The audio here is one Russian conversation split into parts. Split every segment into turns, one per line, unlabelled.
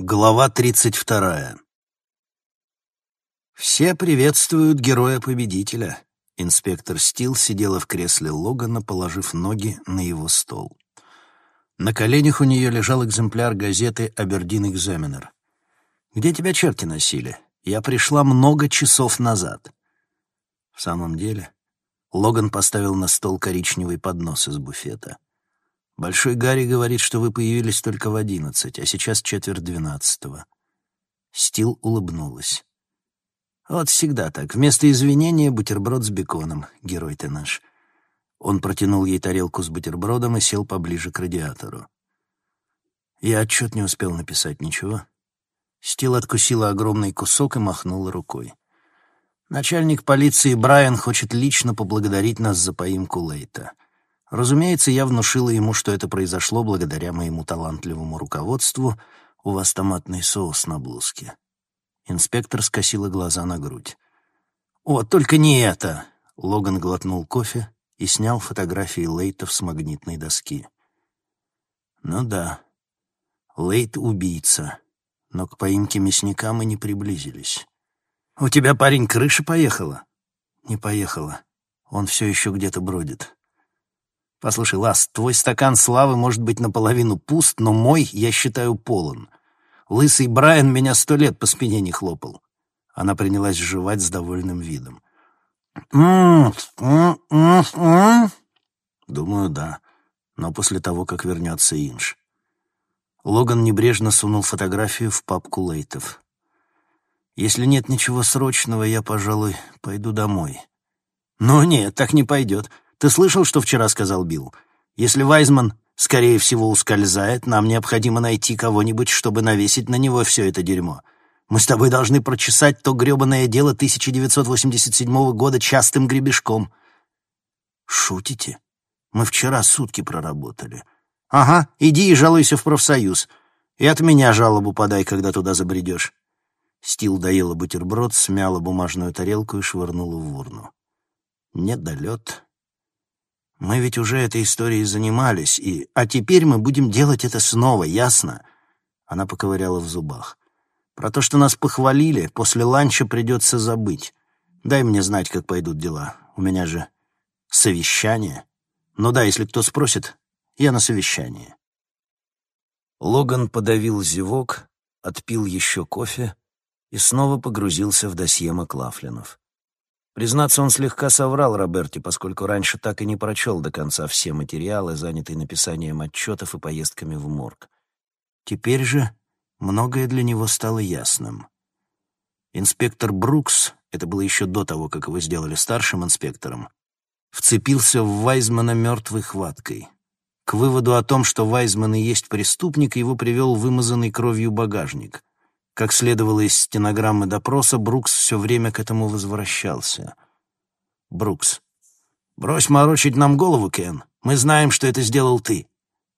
Глава 32. Все приветствуют героя-победителя. Инспектор Стил сидела в кресле Логана, положив ноги на его стол. На коленях у нее лежал экземпляр газеты «Абердин Экзаменер». «Где тебя черти носили? Я пришла много часов назад». В самом деле, Логан поставил на стол коричневый поднос из буфета. Большой Гарри говорит, что вы появились только в одиннадцать, а сейчас четверть двенадцатого. Стил улыбнулась. Вот всегда так. Вместо извинения бутерброд с беконом. Герой ты наш. Он протянул ей тарелку с бутербродом и сел поближе к радиатору. Я отчет не успел написать ничего. Стил откусила огромный кусок и махнула рукой. Начальник полиции Брайан хочет лично поблагодарить нас за поимку Лейта. Разумеется, я внушила ему, что это произошло благодаря моему талантливому руководству. У вас томатный соус на блузке. Инспектор скосила глаза на грудь. «О, только не это!» Логан глотнул кофе и снял фотографии Лейтов с магнитной доски. «Ну да, Лейт — убийца, но к поимке мясника мы не приблизились. У тебя, парень, крыша поехала?» «Не поехала. Он все еще где-то бродит. Послушай, Лас, твой стакан славы может быть наполовину пуст, но мой, я считаю, полон. Лысый Брайан меня сто лет по спине не хлопал. Она принялась жевать с довольным видом. Думаю, да. Но после того, как вернется Инж. Логан небрежно сунул фотографию в папку Лейтов. «Если нет ничего срочного, я, пожалуй, пойду домой». «Ну нет, так не пойдет. Ты слышал, что вчера сказал Билл? Если Вайзман, скорее всего, ускользает, нам необходимо найти кого-нибудь, чтобы навесить на него все это дерьмо. Мы с тобой должны прочесать то гребаное дело 1987 года частым гребешком». «Шутите? Мы вчера сутки проработали». «Ага, иди и жалуйся в профсоюз. И от меня жалобу подай, когда туда забредешь». Стил доела бутерброд, смяла бумажную тарелку и швырнула в урну. Недолет. Мы ведь уже этой историей занимались, и... А теперь мы будем делать это снова, ясно?» Она поковыряла в зубах. «Про то, что нас похвалили, после ланча придется забыть. Дай мне знать, как пойдут дела. У меня же совещание. Ну да, если кто спросит, я на совещании». Логан подавил зевок, отпил еще кофе и снова погрузился в досье Маклафлинов. Признаться, он слегка соврал Роберти, поскольку раньше так и не прочел до конца все материалы, занятые написанием отчетов и поездками в морг. Теперь же многое для него стало ясным. Инспектор Брукс, это было еще до того, как его сделали старшим инспектором, вцепился в Вайзмана мертвой хваткой. К выводу о том, что Вайзман и есть преступник, его привел вымазанный кровью багажник. Как следовало из стенограммы допроса, Брукс все время к этому возвращался. Брукс. «Брось морочить нам голову, Кен. Мы знаем, что это сделал ты».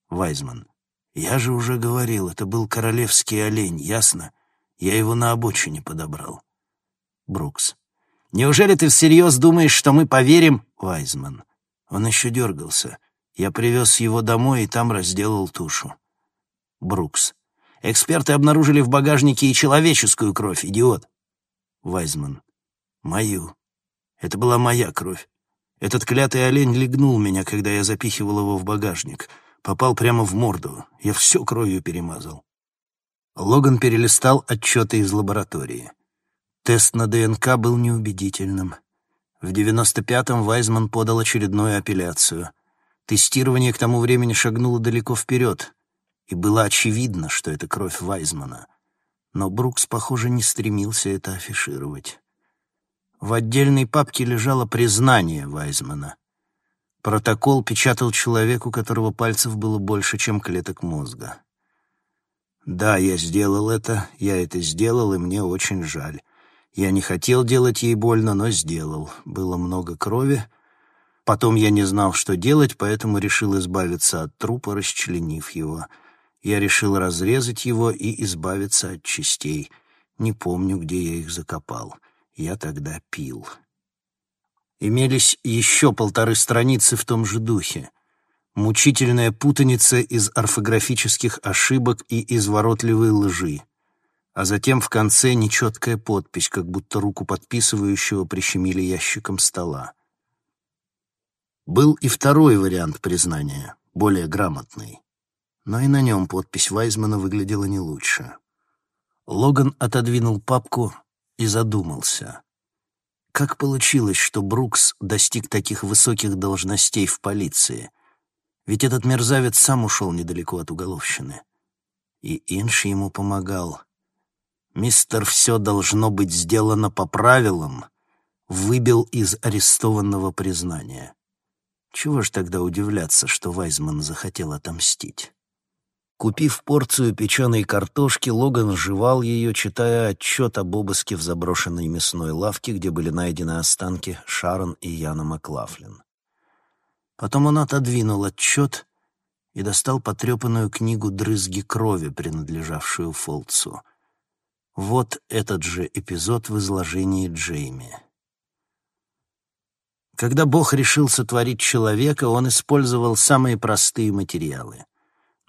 Вайзман. «Я же уже говорил, это был королевский олень, ясно? Я его на обочине подобрал». Брукс. «Неужели ты всерьез думаешь, что мы поверим?» Вайзман. Он еще дергался. Я привез его домой и там разделал тушу. Брукс. Эксперты обнаружили в багажнике и человеческую кровь, идиот. Вайзман. Мою. Это была моя кровь. Этот клятый олень легнул меня, когда я запихивал его в багажник. Попал прямо в морду. Я все кровью перемазал. Логан перелистал отчеты из лаборатории. Тест на ДНК был неубедительным. В 95-м Вайзман подал очередную апелляцию. Тестирование к тому времени шагнуло далеко вперед и было очевидно, что это кровь Вайзмана. Но Брукс, похоже, не стремился это афишировать. В отдельной папке лежало признание Вайзмана. Протокол печатал человек, у которого пальцев было больше, чем клеток мозга. «Да, я сделал это, я это сделал, и мне очень жаль. Я не хотел делать ей больно, но сделал. Было много крови. Потом я не знал, что делать, поэтому решил избавиться от трупа, расчленив его. Я решил разрезать его и избавиться от частей. Не помню, где я их закопал. Я тогда пил. Имелись еще полторы страницы в том же духе. Мучительная путаница из орфографических ошибок и изворотливой лжи. а затем в конце нечеткая подпись, как будто руку подписывающего прищемили ящиком стола. Был и второй вариант признания, более грамотный. Но и на нем подпись Вайзмана выглядела не лучше. Логан отодвинул папку и задумался. Как получилось, что Брукс достиг таких высоких должностей в полиции? Ведь этот мерзавец сам ушел недалеко от уголовщины. И Инш ему помогал. Мистер «Все должно быть сделано по правилам» выбил из арестованного признания. Чего ж тогда удивляться, что Вайзман захотел отомстить? Купив порцию печеной картошки, Логан жевал ее, читая отчет об обыске в заброшенной мясной лавке, где были найдены останки Шарон и Яна Маклафлин. Потом он отодвинул отчет и достал потрепанную книгу «Дрызги крови», принадлежавшую Фолцу. Вот этот же эпизод в изложении Джейми. Когда Бог решил сотворить человека, он использовал самые простые материалы.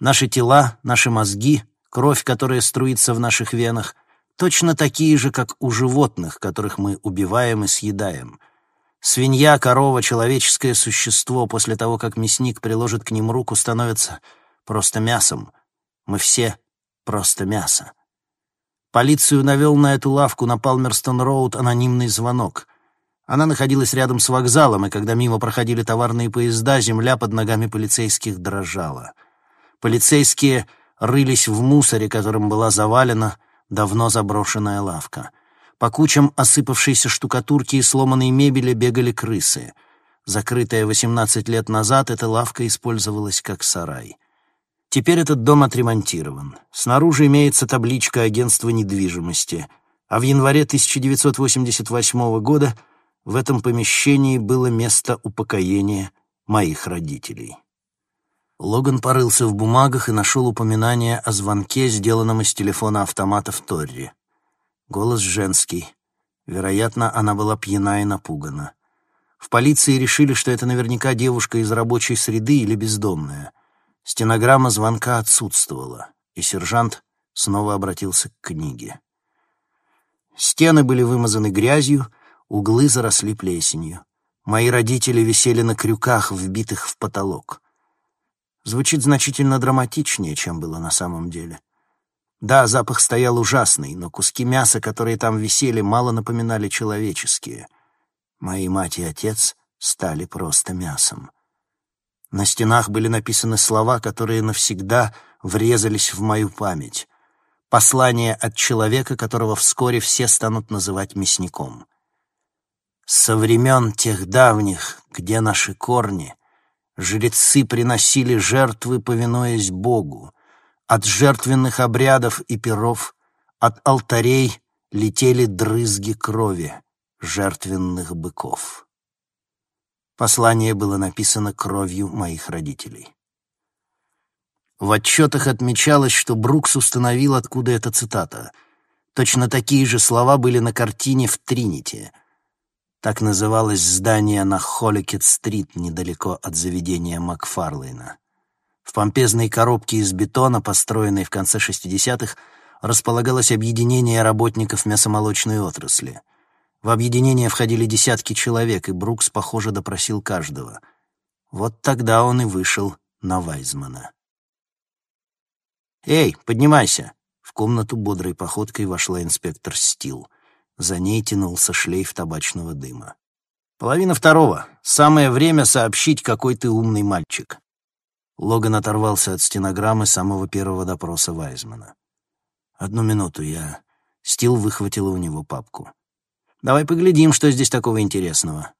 Наши тела, наши мозги, кровь, которая струится в наших венах, точно такие же, как у животных, которых мы убиваем и съедаем. Свинья, корова, человеческое существо после того, как мясник приложит к ним руку, становится просто мясом. Мы все просто мясо. Полицию навел на эту лавку на Палмерстон-Роуд анонимный звонок. Она находилась рядом с вокзалом, и когда мимо проходили товарные поезда, земля под ногами полицейских дрожала. Полицейские рылись в мусоре, которым была завалена давно заброшенная лавка. По кучам осыпавшейся штукатурки и сломанной мебели бегали крысы. Закрытая 18 лет назад, эта лавка использовалась как сарай. Теперь этот дом отремонтирован. Снаружи имеется табличка агентства недвижимости, а в январе 1988 года в этом помещении было место упокоения моих родителей. Логан порылся в бумагах и нашел упоминание о звонке, сделанном из телефона автомата в Торри. Голос женский. Вероятно, она была пьяна и напугана. В полиции решили, что это наверняка девушка из рабочей среды или бездомная. Стенограмма звонка отсутствовала, и сержант снова обратился к книге. Стены были вымазаны грязью, углы заросли плесенью. Мои родители висели на крюках, вбитых в потолок. Звучит значительно драматичнее, чем было на самом деле. Да, запах стоял ужасный, но куски мяса, которые там висели, мало напоминали человеческие. Мои мать и отец стали просто мясом. На стенах были написаны слова, которые навсегда врезались в мою память. Послание от человека, которого вскоре все станут называть мясником. Со времен тех давних, где наши корни — Жрецы приносили жертвы, повинуясь Богу. От жертвенных обрядов и перов, от алтарей летели дрызги крови жертвенных быков. Послание было написано кровью моих родителей. В отчетах отмечалось, что Брукс установил, откуда эта цитата. Точно такие же слова были на картине в Тринити — так называлось здание на Холликет-стрит, недалеко от заведения Макфарлейна. В помпезной коробке из бетона, построенной в конце 60-х, располагалось объединение работников мясомолочной отрасли. В объединение входили десятки человек, и Брукс, похоже, допросил каждого. Вот тогда он и вышел на Вайзмана. «Эй, поднимайся!» В комнату бодрой походкой вошла инспектор Стил — за ней тянулся шлейф табачного дыма. «Половина второго. Самое время сообщить, какой ты умный мальчик». Логан оторвался от стенограммы самого первого допроса Вайзмана. «Одну минуту, я...» Стил выхватила у него папку. «Давай поглядим, что здесь такого интересного».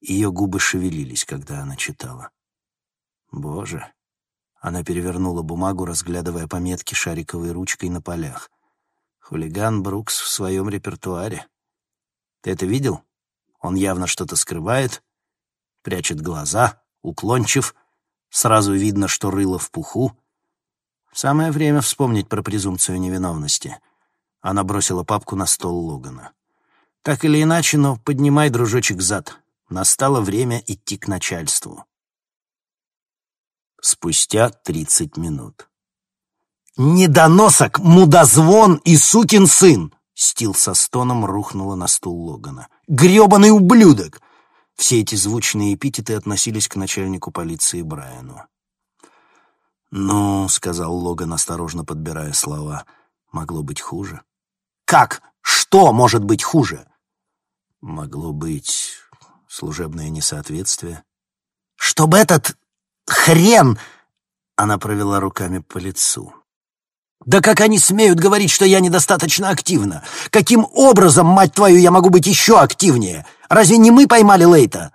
Ее губы шевелились, когда она читала. «Боже!» Она перевернула бумагу, разглядывая пометки шариковой ручкой на полях. Хулиган Брукс в своем репертуаре. Ты это видел? Он явно что-то скрывает, прячет глаза, уклончив, сразу видно, что рыло в пуху. Самое время вспомнить про презумпцию невиновности. Она бросила папку на стол Логана. Так или иначе, но поднимай, дружочек, зад. Настало время идти к начальству. Спустя тридцать минут. «Недоносок, мудозвон и сукин сын!» Стил со стоном рухнула на стул Логана. «Гребаный ублюдок!» Все эти звучные эпитеты относились к начальнику полиции Брайану. «Ну», — сказал Логан, осторожно подбирая слова, — «могло быть хуже». «Как? Что может быть хуже?» «Могло быть служебное несоответствие». «Чтобы этот хрен...» — она провела руками по лицу. «Да как они смеют говорить, что я недостаточно активна? Каким образом, мать твою, я могу быть еще активнее? Разве не мы поймали Лейта?»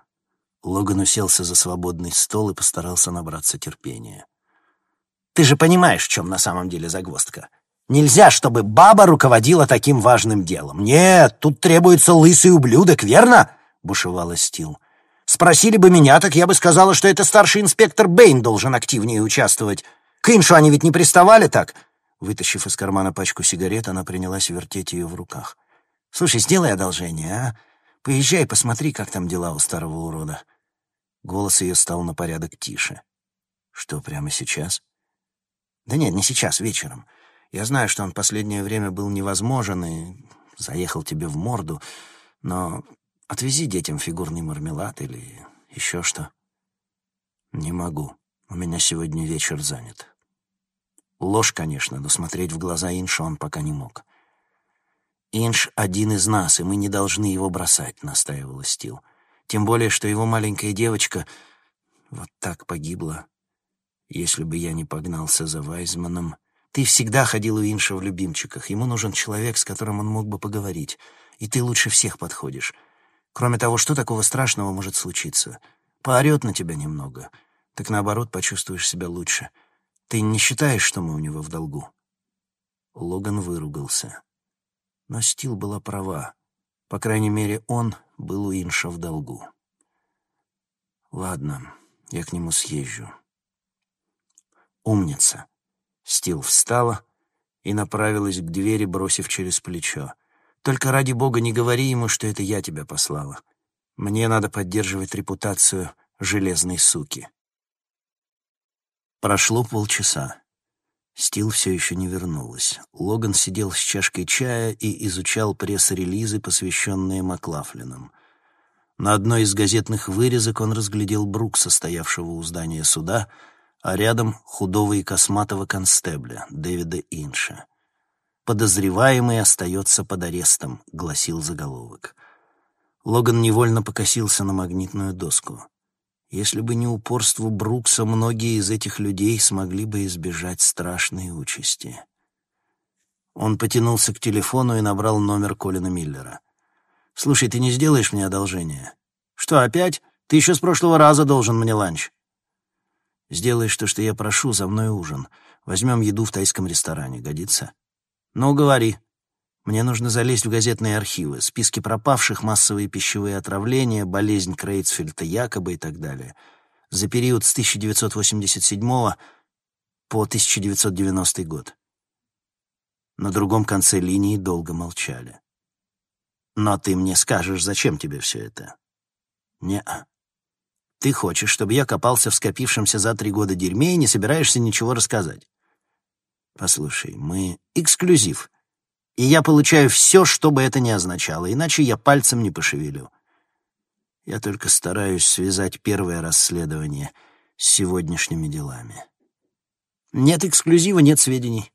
Логан уселся за свободный стол и постарался набраться терпения. «Ты же понимаешь, в чем на самом деле загвоздка? Нельзя, чтобы баба руководила таким важным делом. Нет, тут требуется лысый ублюдок, верно?» — бушевала Стил. «Спросили бы меня, так я бы сказала, что это старший инспектор Бэйн должен активнее участвовать. К Иншу они ведь не приставали так?» Вытащив из кармана пачку сигарет, она принялась вертеть ее в руках. «Слушай, сделай одолжение, а? Поезжай, посмотри, как там дела у старого урода». Голос ее стал на порядок тише. «Что, прямо сейчас?» «Да нет, не сейчас, вечером. Я знаю, что он последнее время был невозможен и заехал тебе в морду, но отвези детям фигурный мармелад или еще что». «Не могу. У меня сегодня вечер занят». Ложь, конечно, но смотреть в глаза Инша он пока не мог. «Инш — один из нас, и мы не должны его бросать», — настаивала Стил. «Тем более, что его маленькая девочка вот так погибла. Если бы я не погнался за Вайзманом... Ты всегда ходил у Инша в любимчиках. Ему нужен человек, с которым он мог бы поговорить. И ты лучше всех подходишь. Кроме того, что такого страшного может случиться? Поорет на тебя немного. Так наоборот, почувствуешь себя лучше». Ты не считаешь, что мы у него в долгу?» Логан выругался. Но Стил была права. По крайней мере, он был у Инша в долгу. «Ладно, я к нему съезжу». «Умница!» Стил встала и направилась к двери, бросив через плечо. «Только ради бога не говори ему, что это я тебя послала. Мне надо поддерживать репутацию железной суки». Прошло полчаса. Стил все еще не вернулась. Логан сидел с чашкой чая и изучал пресс-релизы, посвященные Маклафлинам. На одной из газетных вырезок он разглядел Брукса, стоявшего у здания суда, а рядом худого и косматого констебля, Дэвида Инша. «Подозреваемый остается под арестом», — гласил заголовок. Логан невольно покосился на магнитную доску. Если бы не упорство Брукса, многие из этих людей смогли бы избежать страшной участи. Он потянулся к телефону и набрал номер Колина Миллера. «Слушай, ты не сделаешь мне одолжение?» «Что, опять? Ты еще с прошлого раза должен мне ланч». «Сделаешь то, что я прошу, за мной ужин. Возьмем еду в тайском ресторане. Годится?» «Ну, говори». Мне нужно залезть в газетные архивы, списки пропавших, массовые пищевые отравления, болезнь Крейцфельда якобы и так далее. За период с 1987 по 1990 год. На другом конце линии долго молчали. «Но ты мне скажешь, зачем тебе все это?» «Не-а. Ты хочешь, чтобы я копался в скопившемся за три года дерьме и не собираешься ничего рассказать?» «Послушай, мы эксклюзив и я получаю все, что бы это ни означало, иначе я пальцем не пошевелю. Я только стараюсь связать первое расследование с сегодняшними делами. Нет эксклюзива, нет сведений.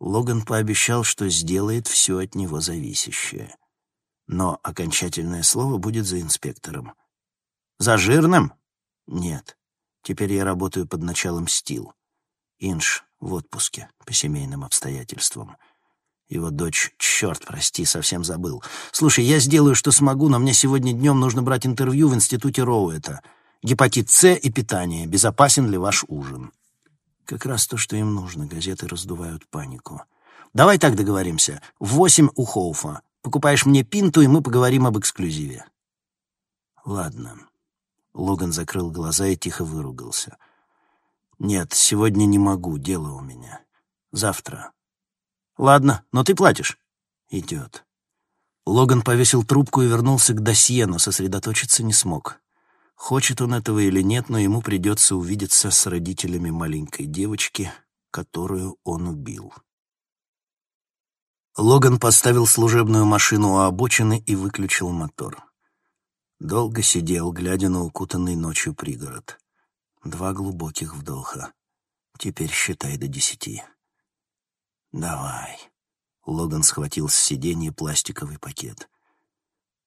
Логан пообещал, что сделает все от него зависящее. Но окончательное слово будет за инспектором. За жирным? Нет. Теперь я работаю под началом Стил. Инш в отпуске по семейным обстоятельствам. Его дочь, черт, прости, совсем забыл. Слушай, я сделаю, что смогу, но мне сегодня днем нужно брать интервью в институте Роуэта. Гепатит С и питание. Безопасен ли ваш ужин? Как раз то, что им нужно. Газеты раздувают панику. Давай так договоримся. В восемь у Хоуфа. Покупаешь мне пинту, и мы поговорим об эксклюзиве. Ладно. Логан закрыл глаза и тихо выругался. Нет, сегодня не могу, дело у меня. Завтра. «Ладно, но ты платишь». «Идет». Логан повесил трубку и вернулся к досье, но сосредоточиться не смог. Хочет он этого или нет, но ему придется увидеться с родителями маленькой девочки, которую он убил. Логан поставил служебную машину у обочины и выключил мотор. Долго сидел, глядя на укутанный ночью пригород. Два глубоких вдоха. Теперь считай до десяти. «Давай». Логан схватил с сиденья пластиковый пакет.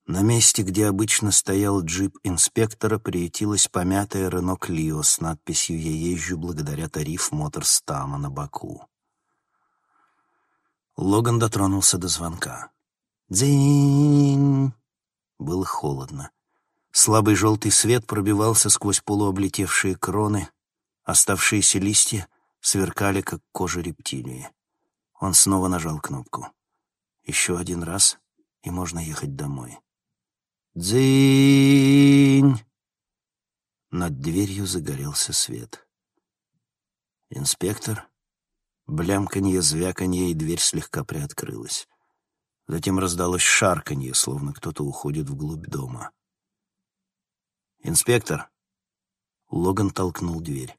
На месте, где обычно стоял джип инспектора, приютилась помятая Рено Клио с надписью «Я езжу благодаря тариф Моторстама» на боку. Логан дотронулся до звонка. «Дзинь!» Было холодно. Слабый желтый свет пробивался сквозь полуоблетевшие кроны. Оставшиеся листья сверкали, как кожа рептилии. Он снова нажал кнопку. Еще один раз, и можно ехать домой. «Дзинь!» Над дверью загорелся свет. «Инспектор?» Блямканье, звяканье, и дверь слегка приоткрылась. Затем раздалось шарканье, словно кто-то уходит вглубь дома. «Инспектор!» Логан толкнул дверь.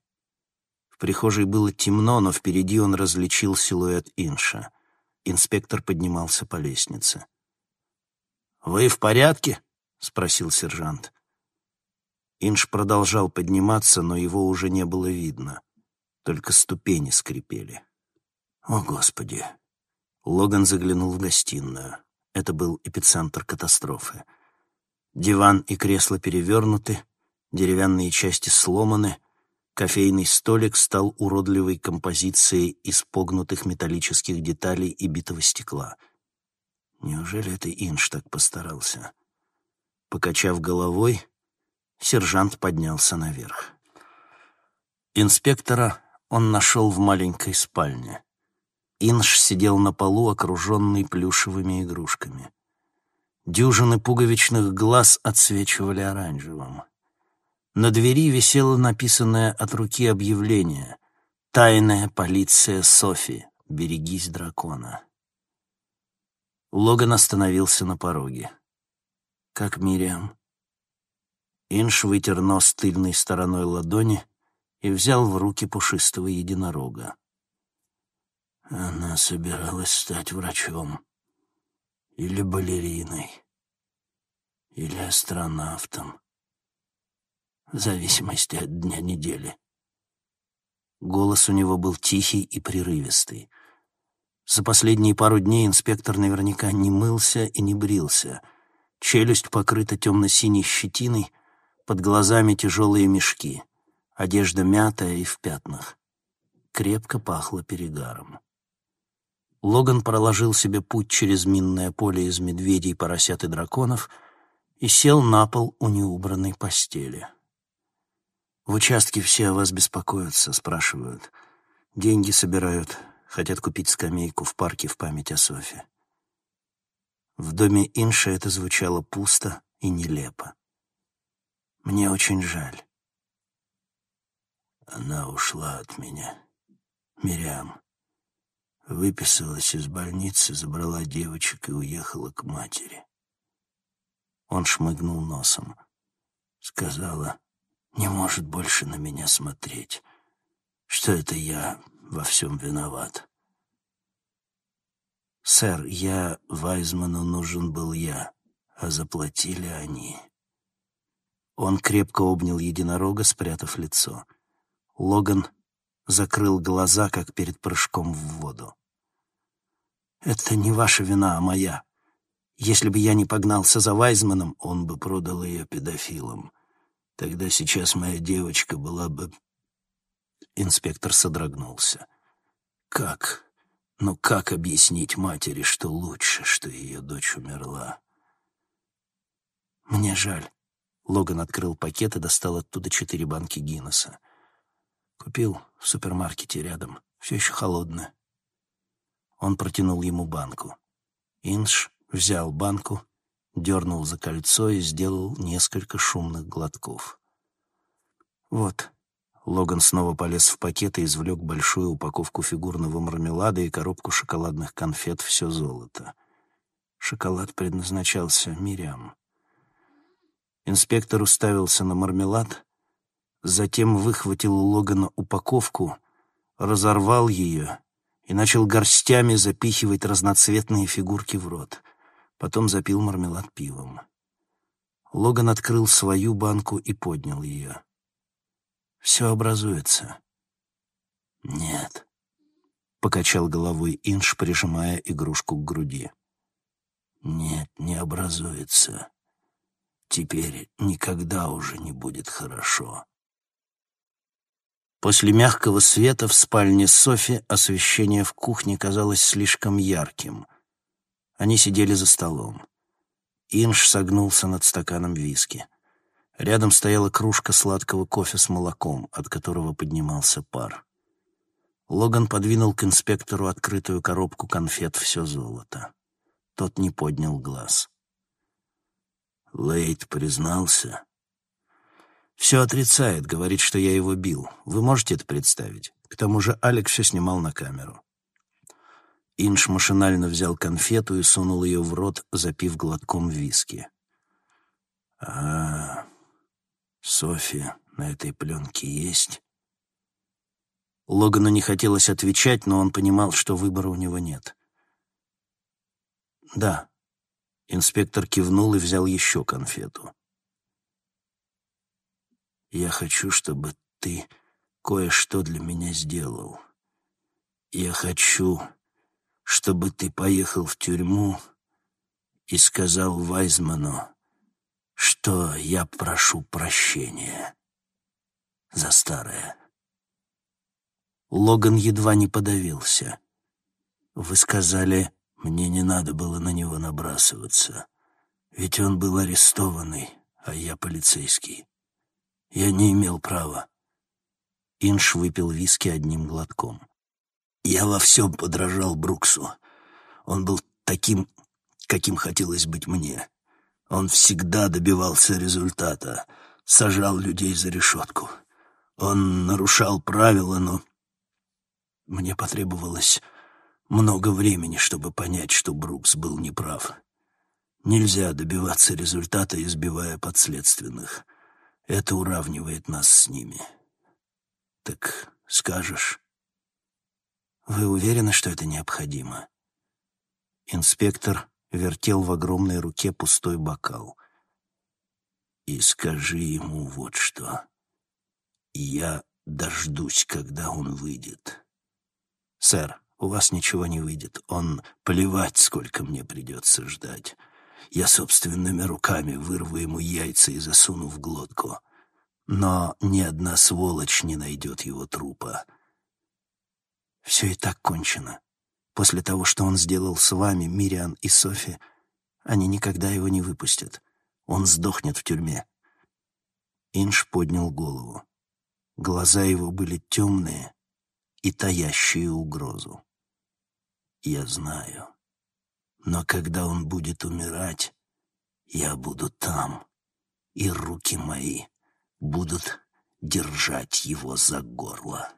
В прихожей было темно, но впереди он различил силуэт Инша. Инспектор поднимался по лестнице. «Вы в порядке?» — спросил сержант. Инш продолжал подниматься, но его уже не было видно. Только ступени скрипели. О, Господи! Логан заглянул в гостиную. Это был эпицентр катастрофы. Диван и кресло перевернуты, деревянные части сломаны, кофейный столик стал уродливой композицией из погнутых металлических деталей и битого стекла. Неужели это Инш так постарался? Покачав головой, сержант поднялся наверх. Инспектора он нашел в маленькой спальне. Инш сидел на полу, окруженный плюшевыми игрушками. Дюжины пуговичных глаз отсвечивали оранжевым. На двери висело написанное от руки объявление «Тайная полиция Софи. Берегись дракона». Логан остановился на пороге. «Как Мириам?» Инш вытер нос тыльной стороной ладони и взял в руки пушистого единорога. Она собиралась стать врачом. Или балериной. Или астронавтом. В зависимости от дня недели. Голос у него был тихий и прерывистый. За последние пару дней инспектор наверняка не мылся и не брился. Челюсть покрыта темно-синей щетиной, под глазами тяжелые мешки, одежда мятая и в пятнах. Крепко пахло перегаром. Логан проложил себе путь через минное поле из медведей, поросят и драконов и сел на пол у неубранной постели. «В участке все о вас беспокоятся», — спрашивают. «Деньги собирают, хотят купить скамейку в парке в память о Софе». В доме Инша это звучало пусто и нелепо. «Мне очень жаль». Она ушла от меня. Мириам. Выписалась из больницы, забрала девочек и уехала к матери. Он шмыгнул носом. Сказала, не может больше на меня смотреть, что это я во всем виноват. «Сэр, я... Вайзману нужен был я, а заплатили они». Он крепко обнял единорога, спрятав лицо. Логан закрыл глаза, как перед прыжком в воду. «Это не ваша вина, а моя. Если бы я не погнался за Вайзманом, он бы продал ее педофилам. Тогда сейчас моя девочка была бы...» Инспектор содрогнулся. «Как? Ну как объяснить матери, что лучше, что ее дочь умерла?» «Мне жаль». Логан открыл пакет и достал оттуда четыре банки Гиннесса. Купил в супермаркете рядом. Все еще холодное. Он протянул ему банку. Инш взял банку, дернул за кольцо и сделал несколько шумных глотков. «Вот». Логан снова полез в пакет и извлек большую упаковку фигурного мармелада и коробку шоколадных конфет «Все золото». Шоколад предназначался Мириам. Инспектор уставился на мармелад, затем выхватил у Логана упаковку, разорвал ее и начал горстями запихивать разноцветные фигурки в рот. Потом запил мармелад пивом. Логан открыл свою банку и поднял ее. «Все образуется». «Нет», — покачал головой Инш, прижимая игрушку к груди. «Нет, не образуется. Теперь никогда уже не будет хорошо». После мягкого света в спальне Софи освещение в кухне казалось слишком ярким. Они сидели за столом. Инш согнулся над стаканом виски. Рядом стояла кружка сладкого кофе с молоком, от которого поднимался пар. Логан подвинул к инспектору открытую коробку конфет «Все золото». Тот не поднял глаз. Лейт признался. «Все отрицает, говорит, что я его бил. Вы можете это представить? К тому же Алек все снимал на камеру». Инш машинально взял конфету и сунул ее в рот, запив глотком виски. «А, Софья на этой пленке есть?» Логану не хотелось отвечать, но он понимал, что выбора у него нет. «Да». Инспектор кивнул и взял еще конфету. «Я хочу, чтобы ты кое-что для меня сделал. Я хочу, чтобы ты поехал в тюрьму и сказал Вайзману, что я прошу прощения за старое». Логан едва не подавился. «Вы сказали, мне не надо было на него набрасываться, ведь он был арестованный, а я полицейский. Я не имел права». Инш выпил виски одним глотком. «Я во всем подражал Бруксу. Он был таким, каким хотелось быть мне. Он всегда добивался результата, сажал людей за решетку. Он нарушал правила, но мне потребовалось много времени, чтобы понять, что Брукс был неправ. Нельзя добиваться результата, избивая подследственных. Это уравнивает нас с ними. Так скажешь? Вы уверены, что это необходимо? Инспектор вертел в огромной руке пустой бокал. И скажи ему вот что. Я дождусь, когда он выйдет. «Сэр, у вас ничего не выйдет. Он плевать, сколько мне придется ждать. Я собственными руками вырву ему яйца и засуну в глотку. Но ни одна сволочь не найдет его трупа. Все и так кончено. После того, что он сделал с вами, Мириан и Софи, они никогда его не выпустят. Он сдохнет в тюрьме». Инш поднял голову. Глаза его были темные, и таящие угрозу. Я знаю. Но когда он будет умирать, я буду там, и руки мои будут держать его за горло.